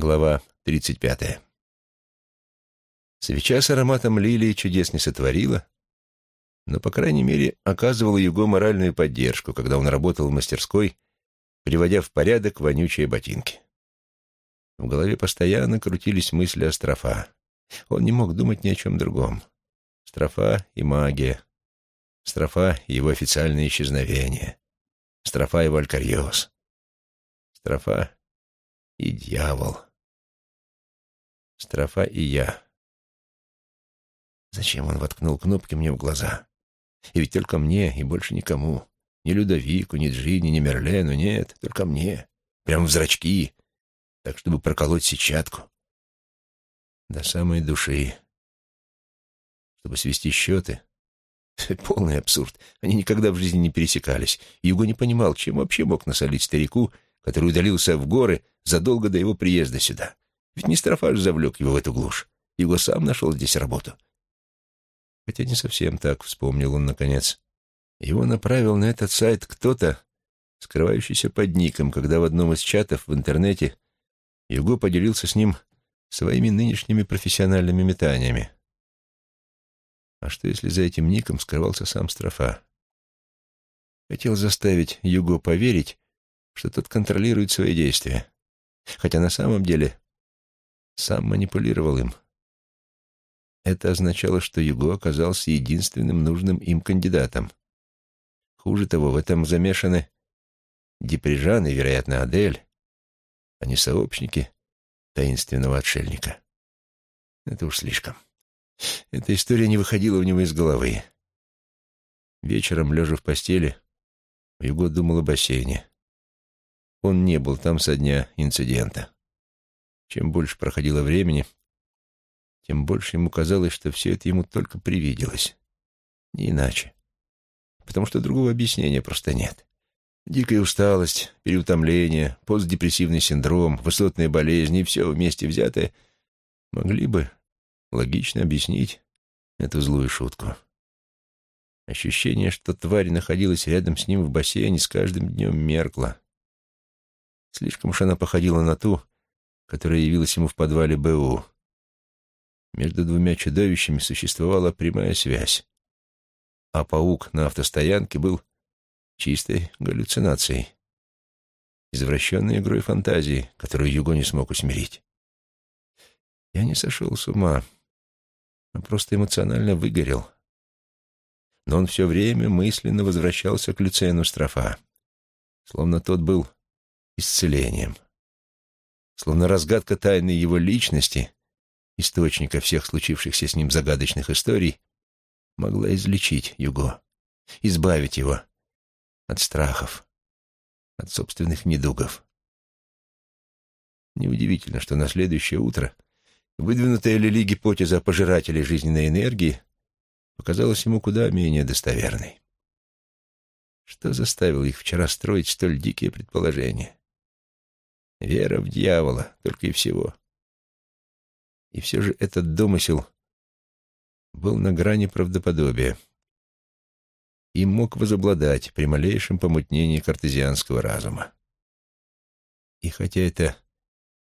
Глава 35. Свеча с ароматом лилии чудес не сотворила, но, по крайней мере, оказывала Юго моральную поддержку, когда он работал в мастерской, приводя в порядок вонючие ботинки. В голове постоянно крутились мысли о строфа. Он не мог думать ни о чем другом. Строфа и магия. Строфа и его официальное исчезновение. Строфа и Валькариос. Строфа и дьявол. Строфа и я. Зачем он воткнул кнопки мне в глаза? И ведь только мне, и больше никому. Ни Людовику, ни Джинни, ни Мерлену, нет, только мне. Прямо в зрачки, так, чтобы проколоть сетчатку. До самой души. Чтобы свести счеты. Полный абсурд. Они никогда в жизни не пересекались. Юго не понимал, чем вообще мог насолить старику, который удалился в горы задолго до его приезда сюда. Ведь не Строфаж завлек его в эту глушь. Его сам нашел здесь работу. Хотя не совсем так, вспомнил он наконец. Его направил на этот сайт кто-то, скрывающийся под ником, когда в одном из чатов в интернете Юго поделился с ним своими нынешними профессиональными метаниями. А что, если за этим ником скрывался сам Строфа? Хотел заставить Юго поверить, что тот контролирует свои действия, хотя на самом деле сам манипулировал им. Это означало, что Юго оказался единственным нужным им кандидатом. Хуже того, в этом замешаны Деприжан и, вероятно, Адель, а не сообщники таинственного отшельника. Это уж слишком. Эта история не выходила у него из головы. Вечером, лежа в постели, Юго думал о бассейне. Он не был там со дня инцидента. Чем больше проходило времени, тем больше ему казалось, что все это ему только привиделось. Не иначе. Потому что другого объяснения просто нет. Дикая усталость, переутомление, постдепрессивный синдром, высотные болезни все вместе взятое могли бы логично объяснить эту злую шутку. Ощущение, что тварь находилась рядом с ним в бассейне, с каждым днем меркло. Слишком уж она походила на ту, которая явилась ему в подвале БУ. Между двумя чудовищами существовала прямая связь, а паук на автостоянке был чистой галлюцинацией, извращенной игрой фантазии, которую Юго не смог усмирить. Я не сошел с ума, а просто эмоционально выгорел. Но он все время мысленно возвращался к Люцену Строфа, словно тот был исцелением. Словно разгадка тайны его личности, источника всех случившихся с ним загадочных историй, могла излечить Юго, избавить его от страхов, от собственных недугов. Неудивительно, что на следующее утро выдвинутая Лили гипотеза о пожирателе жизненной энергии показалась ему куда менее достоверной. Что заставило их вчера строить столь дикие предположения? Вера в дьявола, только и всего. И все же этот домысел был на грани правдоподобия и мог возобладать при малейшем помутнении картезианского разума. И хотя это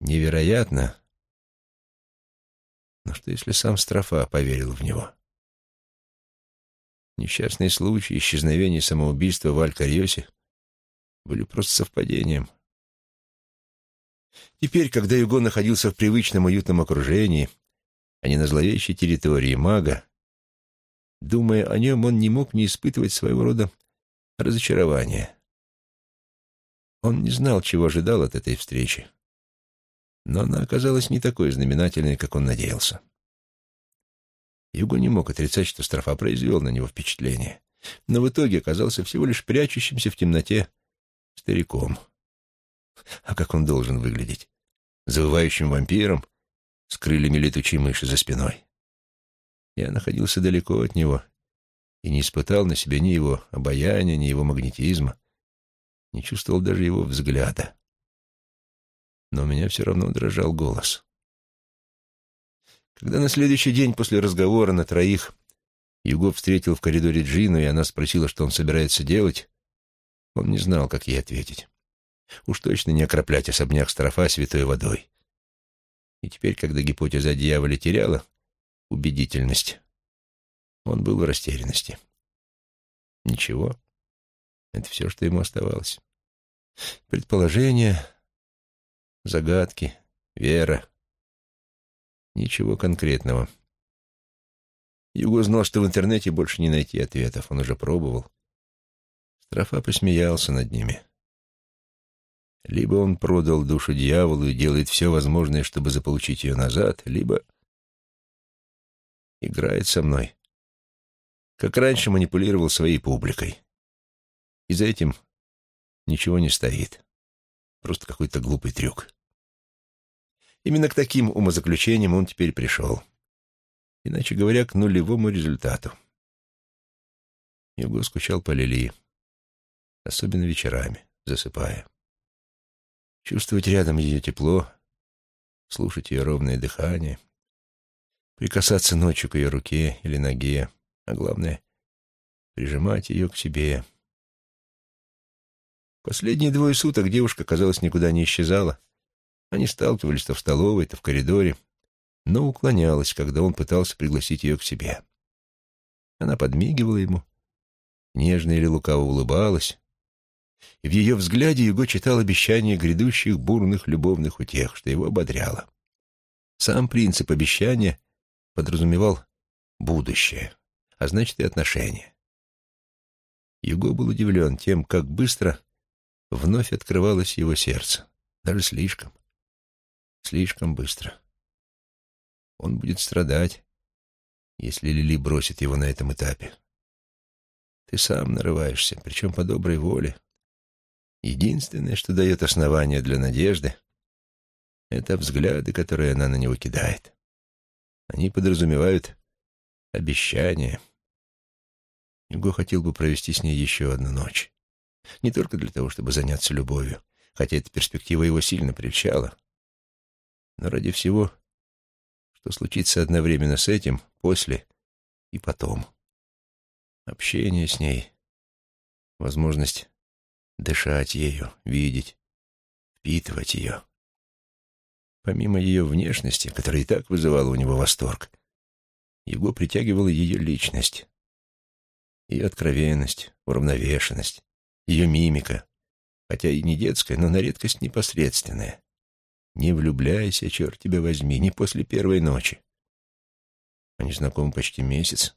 невероятно, но что если сам Строфа поверил в него? Несчастные случаи исчезновения самоубийства в Аль-Карьосе были просто совпадением. Теперь, когда Юго находился в привычном уютном окружении, а не на зловещей территории мага, думая о нем, он не мог не испытывать своего рода разочарования. Он не знал, чего ожидал от этой встречи, но она оказалась не такой знаменательной, как он надеялся. Юго не мог отрицать, что Строфа произвел на него впечатление, но в итоге оказался всего лишь прячущимся в темноте стариком — а как он должен выглядеть? Завывающим вампиром с крыльями летучей мыши за спиной. Я находился далеко от него и не испытал на себе ни его обаяния, ни его магнетизма, не чувствовал даже его взгляда. Но у меня все равно дрожал голос. Когда на следующий день после разговора на троих Юго встретил в коридоре Джину, и она спросила, что он собирается делать, он не знал, как ей ответить. Уж точно не окроплять особняк Строфа святой водой. И теперь, когда гипотеза о дьяволе теряла убедительность, он был в растерянности. Ничего. Это все, что ему оставалось. Предположения, загадки, вера. Ничего конкретного. Юго знал, что в интернете больше не найти ответов. Он уже пробовал. Строфа посмеялся над ними. Либо он продал душу дьяволу и делает все возможное, чтобы заполучить ее назад, либо играет со мной, как раньше манипулировал своей публикой. И за этим ничего не стоит. Просто какой-то глупый трюк. Именно к таким умозаключениям он теперь пришел. Иначе говоря, к нулевому результату. Юго скучал по Лили, особенно вечерами, засыпая. Чувствовать рядом ее тепло, слушать ее ровное дыхание, прикасаться ночью к ее руке или ноге, а главное — прижимать ее к себе. Последние двое суток девушка, казалось, никуда не исчезала. Они сталкивались то в столовой, то в коридоре, но уклонялась, когда он пытался пригласить ее к себе. Она подмигивала ему, нежно или лукаво улыбалась, и в ее взгляде Юго читал обещание грядущих бурных любовных утех, что его ободряло. Сам принцип обещания подразумевал будущее, а значит и отношения. Юго был удивлен тем, как быстро вновь открывалось его сердце. Даже слишком. Слишком быстро. Он будет страдать, если Лили бросит его на этом этапе. Ты сам нарываешься, причем по доброй воле. Единственное, что дает основание для надежды, это взгляды, которые она на него кидает. Они подразумевают обещание. Юго хотел бы провести с ней еще одну ночь. Не только для того, чтобы заняться любовью, хотя эта перспектива его сильно прельщала, но ради всего, что случится одновременно с этим, после и потом. Общение с ней, возможность дышать ею, видеть, впитывать ее. Помимо ее внешности, которая и так вызывала у него восторг, его притягивала ее личность, ее откровенность, уравновешенность, ее мимика, хотя и не детская, но на редкость непосредственная. Не влюбляйся, черт тебя возьми, не после первой ночи. Они знакомы почти месяц.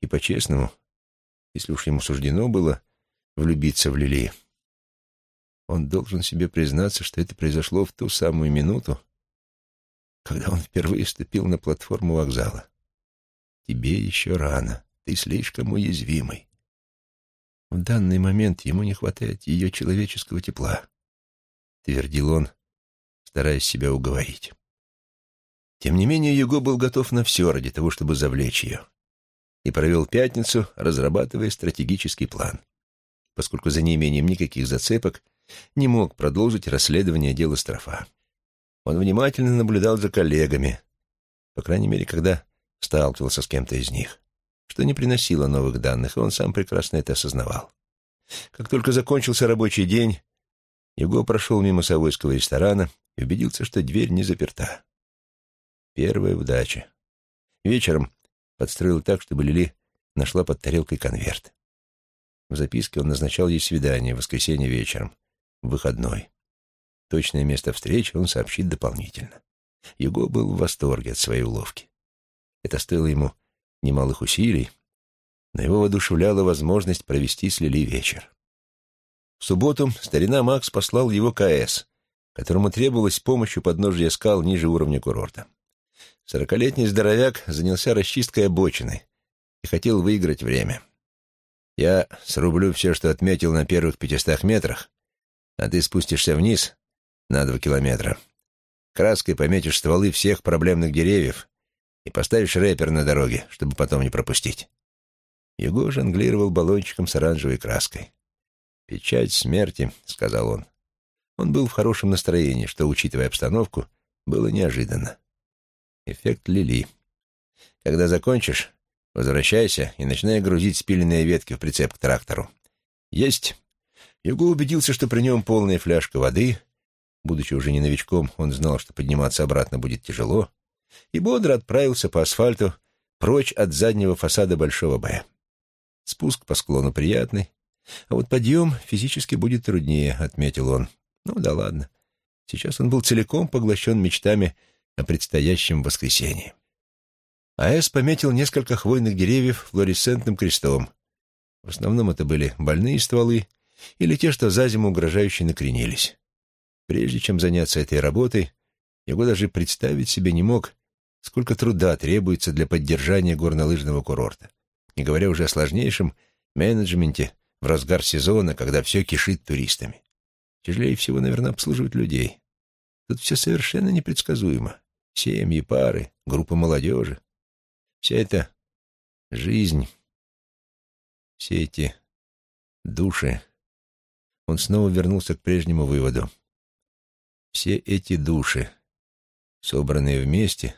И по-честному, если уж ему суждено было влюбиться в Лили, он должен себе признаться, что это произошло в ту самую минуту, когда он впервые ступил на платформу вокзала. Тебе еще рано, ты слишком уязвимый. В данный момент ему не хватает ее человеческого тепла, — твердил он, стараясь себя уговорить. Тем не менее, Юго был готов на все ради того, чтобы завлечь ее, и провел пятницу, разрабатывая стратегический план, поскольку за неимением никаких зацепок не мог продолжить расследование дела Строфа. Он внимательно наблюдал за коллегами, по крайней мере, когда сталкивался с кем-то из них, что не приносило новых данных, и он сам прекрасно это осознавал. Как только закончился рабочий день, Его прошел мимо Савойского ресторана и убедился, что дверь не заперта. Первая удача. Вечером подстроил так, чтобы Лили нашла под тарелкой конверт. В записке он назначал ей свидание в воскресенье вечером, в выходной. Точное место встречи он сообщит дополнительно. Юго был в восторге от своей уловки. Это стоило ему немалых усилий, но его воодушевляла возможность провести с Лили вечер. В субботу старина Макс послал его КС, которому требовалась помощь у подножия скал ниже уровня курорта. Сорокалетний здоровяк занялся расчисткой обочины и хотел выиграть время. «Я срублю все, что отметил на первых пятистах метрах, а ты спустишься вниз на два километра. Краской пометишь стволы всех проблемных деревьев и поставишь рэпер на дороге, чтобы потом не пропустить. Его жонглировал баллончиком с оранжевой краской. «Печать смерти», — сказал он. Он был в хорошем настроении, что, учитывая обстановку, было неожиданно. Эффект Лили. Когда закончишь, возвращайся и начинай грузить спиленные ветки в прицеп к трактору. Есть. Юго убедился, что при нем полная фляжка воды, Будучи уже не новичком, он знал, что подниматься обратно будет тяжело, и бодро отправился по асфальту прочь от заднего фасада Большого Б. Спуск по склону приятный, а вот подъем физически будет труднее, отметил он. Ну да ладно. Сейчас он был целиком поглощен мечтами о предстоящем воскресенье. А.С. пометил несколько хвойных деревьев флуоресцентным крестом. В основном это были больные стволы или те, что за зиму угрожающе накренились. Прежде чем заняться этой работой, его даже представить себе не мог, сколько труда требуется для поддержания горнолыжного курорта, не говоря уже о сложнейшем менеджменте в разгар сезона, когда все кишит туристами. Тяжелее всего, наверное, обслуживать людей. Тут все совершенно непредсказуемо. Семьи, пары, группа молодежи. Вся эта жизнь, все эти души. Он снова вернулся к прежнему выводу. Все эти души, собранные вместе,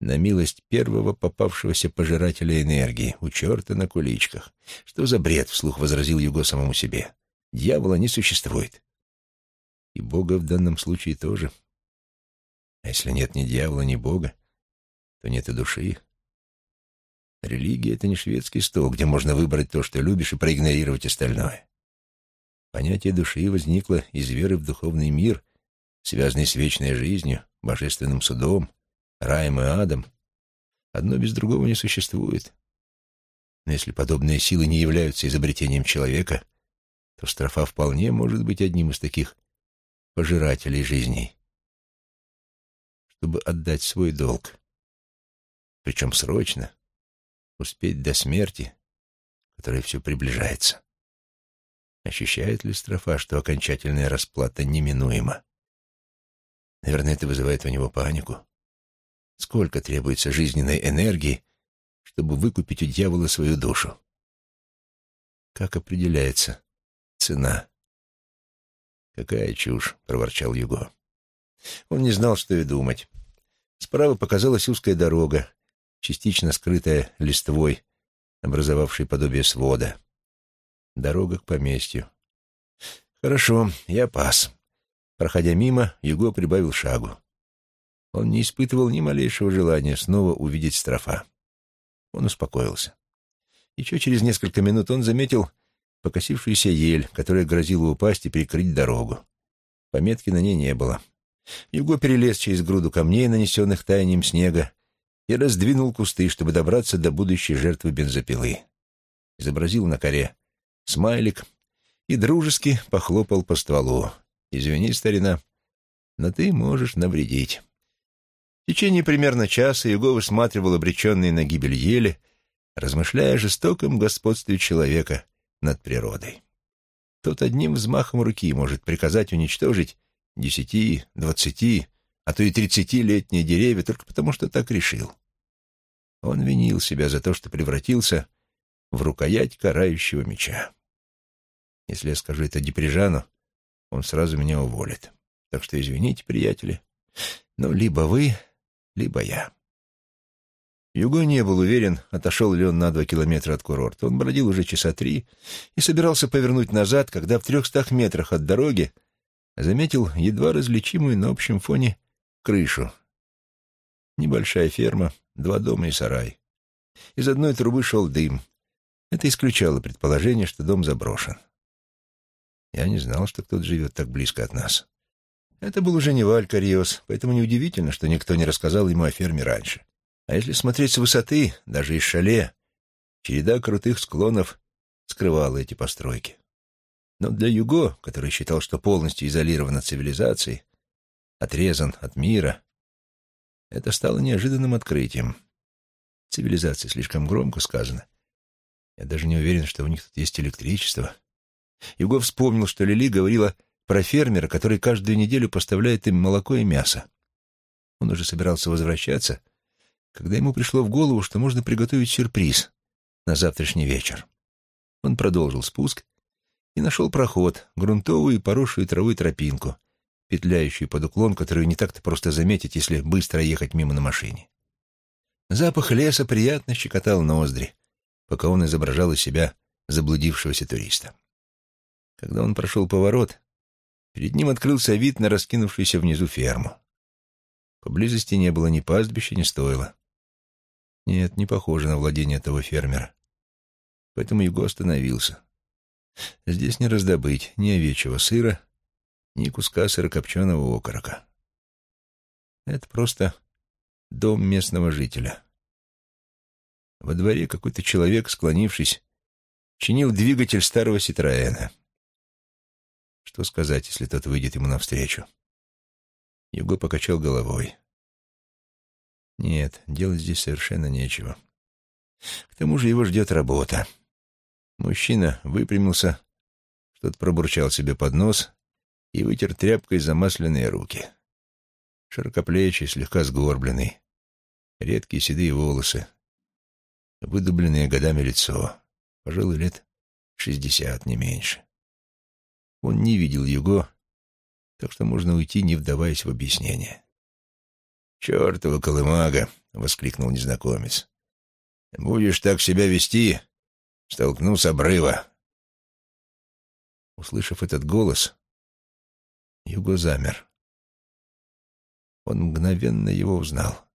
на милость первого попавшегося пожирателя энергии, у черта на куличках. Что за бред, вслух возразил Юго самому себе. Дьявола не существует. И Бога в данном случае тоже. А если нет ни дьявола, ни Бога, то нет и души. Религия — это не шведский стол, где можно выбрать то, что любишь, и проигнорировать остальное. Понятие души возникло из веры в духовный мир, связанный с вечной жизнью, божественным судом, раем и адом. Одно без другого не существует. Но если подобные силы не являются изобретением человека, то строфа вполне может быть одним из таких пожирателей жизней, чтобы отдать свой долг, причем срочно, успеть до смерти, которая все приближается. Ощущает ли строфа, что окончательная расплата неминуема? Наверное, это вызывает у него панику. Сколько требуется жизненной энергии, чтобы выкупить у дьявола свою душу? Как определяется цена? «Какая чушь!» — проворчал Юго. Он не знал, что и думать. Справа показалась узкая дорога, частично скрытая листвой, образовавшей подобие свода. Дорога к поместью. «Хорошо, я пас». Проходя мимо, Юго прибавил шагу. Он не испытывал ни малейшего желания снова увидеть строфа. Он успокоился. Еще через несколько минут он заметил покосившуюся ель, которая грозила упасть и перекрыть дорогу. Пометки на ней не было. Юго перелез через груду камней, нанесенных таянием снега, и раздвинул кусты, чтобы добраться до будущей жертвы бензопилы. Изобразил на коре смайлик и дружески похлопал по стволу. «Извини, старина, но ты можешь навредить». В течение примерно часа Юго высматривал обреченные на гибель ели, размышляя о жестоком господстве человека над природой. Тот одним взмахом руки может приказать уничтожить десяти, двадцати, а то и тридцатилетние деревья только потому, что так решил. Он винил себя за то, что превратился в рукоять карающего меча. Если я скажу это Деприжану, он сразу меня уволит. Так что извините, приятели, но либо вы, либо я. Юго не был уверен, отошел ли он на два километра от курорта. Он бродил уже часа три и собирался повернуть назад, когда в трехстах метрах от дороги заметил едва различимую на общем фоне крышу. Небольшая ферма, два дома и сарай. Из одной трубы шел дым. Это исключало предположение, что дом заброшен. Я не знал, что кто-то живет так близко от нас. Это был уже не Валь Кариос, поэтому неудивительно, что никто не рассказал ему о ферме раньше. А если смотреть с высоты, даже из шале, череда крутых склонов скрывала эти постройки. Но для Юго, который считал, что полностью изолирован от цивилизации, отрезан от мира, это стало неожиданным открытием. Цивилизация слишком громко сказано. Я даже не уверен, что у них тут есть электричество. Юго вспомнил, что Лили говорила про фермера, который каждую неделю поставляет им молоко и мясо. Он уже собирался возвращаться, когда ему пришло в голову, что можно приготовить сюрприз на завтрашний вечер. Он продолжил спуск и нашел проход, грунтовую и поросшую травой тропинку, петляющую под уклон, которую не так-то просто заметить, если быстро ехать мимо на машине. Запах леса приятно щекотал ноздри, пока он изображал из себя заблудившегося туриста. Когда он прошел поворот, Перед ним открылся вид на раскинувшуюся внизу ферму. Поблизости не было ни пастбища, ни стойла. Нет, не похоже на владение того фермера. Поэтому Юго остановился. Здесь не раздобыть ни овечьего сыра, ни куска сырокопченого окорока. Это просто дом местного жителя. Во дворе какой-то человек, склонившись, чинил двигатель старого Ситроэна. Что сказать, если тот выйдет ему навстречу? Юго покачал головой. Нет, делать здесь совершенно нечего. К тому же его ждет работа. Мужчина выпрямился, что-то пробурчал себе под нос и вытер тряпкой замасленные руки. Широкоплечий, слегка сгорбленный, редкие седые волосы, выдубленное годами лицо, пожалуй, лет шестьдесят, не меньше. Он не видел Юго, так что можно уйти, не вдаваясь в объяснение. «Чертова колымага!» — воскликнул незнакомец. «Будешь так себя вести, столкну с обрыва». Услышав этот голос, Юго замер. Он мгновенно его узнал.